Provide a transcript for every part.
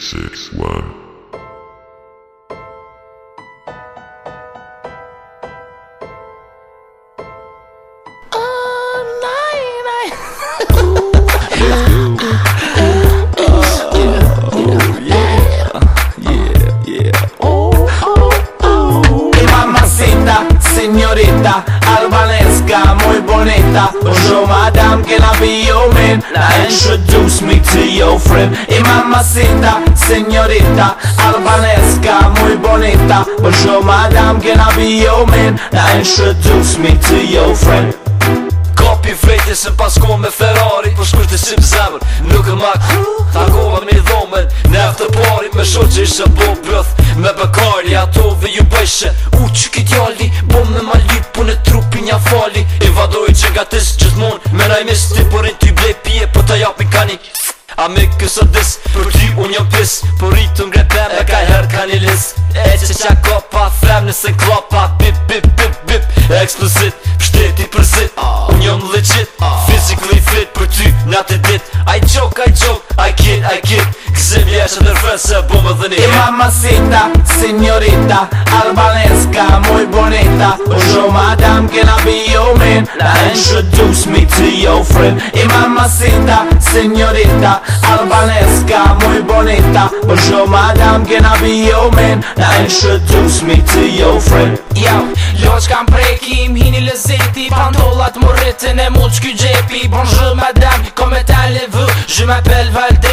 861. nga moj boneta Po shumë adam ke la vi jo men Na introduce me to your friend E mama jo sita, senjorita Albaneska, moj bonita Po shumë adam ke la vi jo men Na introduce me to your friend Kopi vrejtje se pasko me Ferrari Po shkush të sim zemër Nuk e ma kru Takohen me dhomen Ne after party Me shoqe ishe bo brëth Me bëkarli ato ve ju bëjshe U që kitjalli fali E vadoj që nga tës gjithmon Me mis ti për po e ty blej pje Për po të japi kani A me kësë dis Për ty unë jam pis Për po rritë më grepem E ka herë kani lis E që qa ka pa frem Nësën klopa Bip bip Shë se bu më dhëni Ima mama sita, signorita Albanezka, muj bonita U po shumë adam, kena bi jo men Na introduce me to jo your friend Ima mama sita, signorita Albanezka, muj bonita U po shumë adam, kena bi jo men Na introduce me to your friend Ja, loq kam prekim, hini lëzeti Pantollat më rritën e muq kjë gjepi Bonjour madame, kom e tali vë Je m'appelle Valde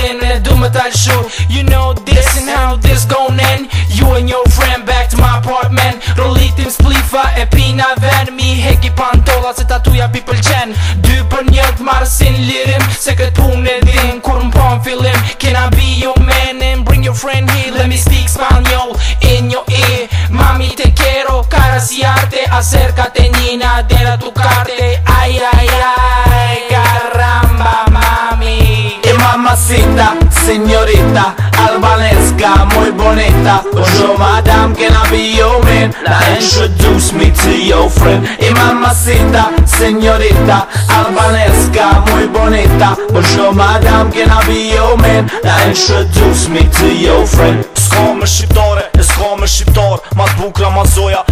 Dy për një të marsin lirim Se këtë punë e din Kur më pon fillim Can I be your man and bring your friend here Let me speak spanyol in your ear Mami te quiero Cara si arte Acércate nina De la tu carte Ay ay ay Caramba mami E mamacita Señorita Albanesca Muy bonita Bonjour madam Can I be your man Now introduce me to your friend E mamacita Señorita Albaneska Muy bonita Bështo madam Can I be your man? Now introduce me to your friend S'ka me shqiptare S'ka me shqiptar Ma t'bukra ma zoja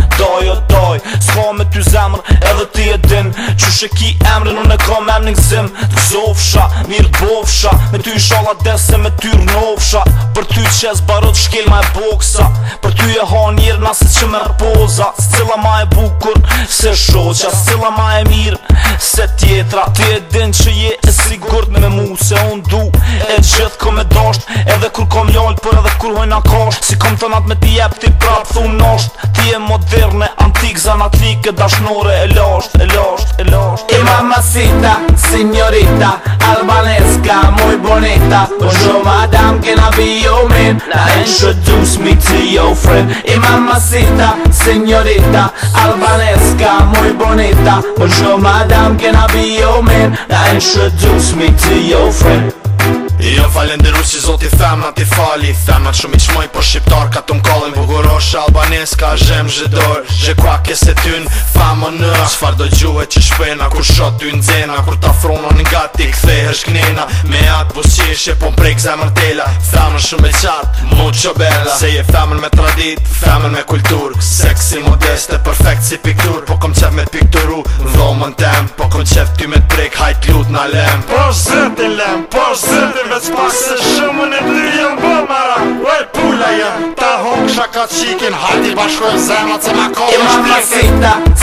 Shë ki emre në në kam em në gzim Të zofësha, mirë bofsha bofësha Me ty shala desë me ty rnofsha Për ty që barot zbarot shkel ma e boksa Për ty e ha njerë, nasë që me rëpoza Së cila ma e bukur se shoqa Së cila ma e mirë se tjetra Ty e din që je e sigur me me mu se unë du kajt shëth ku me dosht Edhe kur kom ljollë Por edhe kur hojna kosht Si kom të nat me ti jep ti prap thun nosht Ti e moderne antik, zanatike, dashnore E losht, e losht, e losht E mamacita, signorita, albanesca, muy bonita Bonjour po madame, can I be your man? Now introduce me to your friend E mamacita, signorita, albanesca, muy bonita Bonjour po madame, can I be your man? Now introduce me to your friend Jo falenderu si zoti thema ti fali Thema të shumë i qmoj po shqiptar ka të mkollin Bugurosh albaneska zhem zhidor Zhe kua kese tyn famo në Qfar do gjuhe që shpena kur shot ty në zena Kur ta fronon nga ti kthe është gnena Me atë busqish e pon prek zemër tela Thema shumë e qartë mucho bella Se je femen me tradit, femen me kultur Seksi modeste, perfekt si piktur Po kom qef me pikturu, dhomën tem Po kom qef ty me prek, hajt lut në lem Po zëtë lem, po zëtë lem Livets passersummon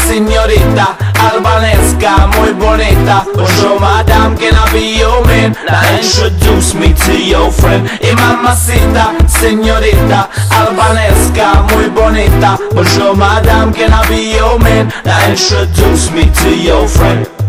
señorita albaneska, muy bonita Bonjour madame, can I be your man? introduce me to your friend Y mamacita, señorita albaneska, muy bonita Bonjour madame, can I be your man? introduce me to your friend